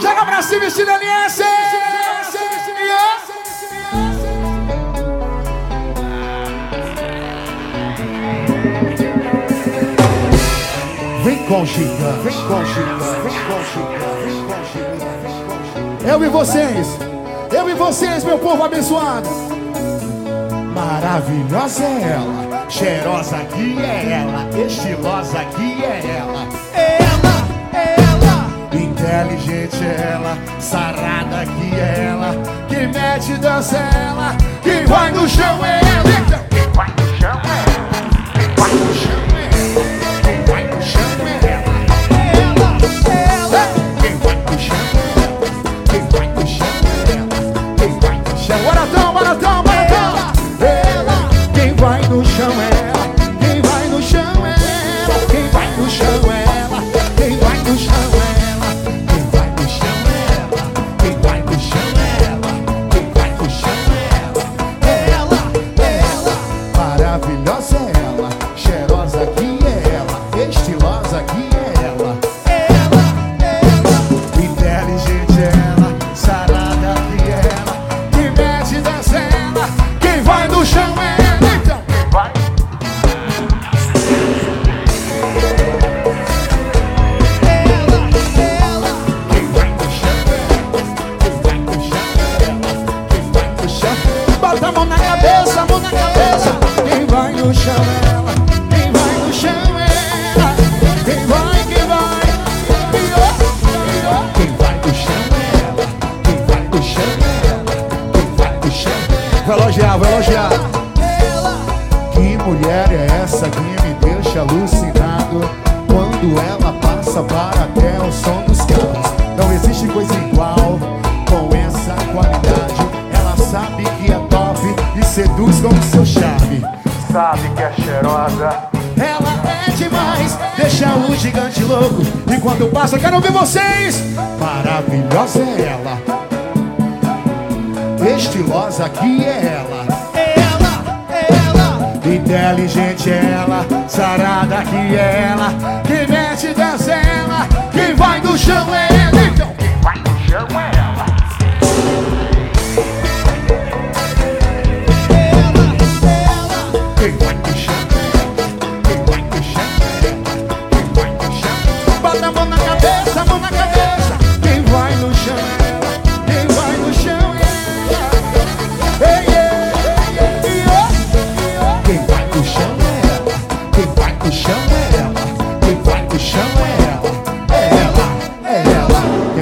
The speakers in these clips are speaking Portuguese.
Joga pra cima, estilo LS! Vem com gigante, vem com gigante, vem com gigante, vem com gigante. Eu e vocês, eu e vocês, meu povo abençoado. Maravilhosa é ela, cheirosa aqui é ela, estilosa aqui é ela, é ela, sarada aqui é ela, que mete dança é ela, quem vai no chão é ela. Então, quem vai no chão é ela, quem vai no chão é ela, quem vai no chão é ela. Ela, ela, quem vai no chão é ela, quem vai no chão é ela, quem vai no chão. Baratão, baratão, baratão. Ela, quem vai no chão é ela, quem vai no chão é ela, quem vai no chão é ela, quem vai no chão é ela, cheirosa aqui é ela, estilosa aqui é ela. Ela, ela, inteligente é ela, sarada aqui é ela, que mete dança é ela, quem vai no chão é ela. Então, quem vai? Bota a mão na cabeça, a mão na cabeça. Quem vai no chão é Vou elogiar, vou elogiar. Que mulher é essa que me deixa alucinado? Quando ela passa para até o som dos carros. Não existe coisa igual com essa qualidade. Ela sabe que é top e seduz com seu charme. Sabe que é cheirosa. Ela é demais, deixa o gigante louco. E quando passa, quero ouvir vocês. Maravilhosa é ela, estilosa aqui é ela. Ela, ela, inteligente é ela, sarada aqui é ela. Quem mete é ela, quem vai no chão é ela. Então, quem Vai no chão é ela. Quem vai no chão é ela, quem vai no chão é ela, quem vai no chão. Bota a mão na cabeça, a mão na cabeça. Quem vai no chão é ela,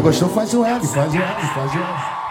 gostou faz o L, faz o L, faz o L.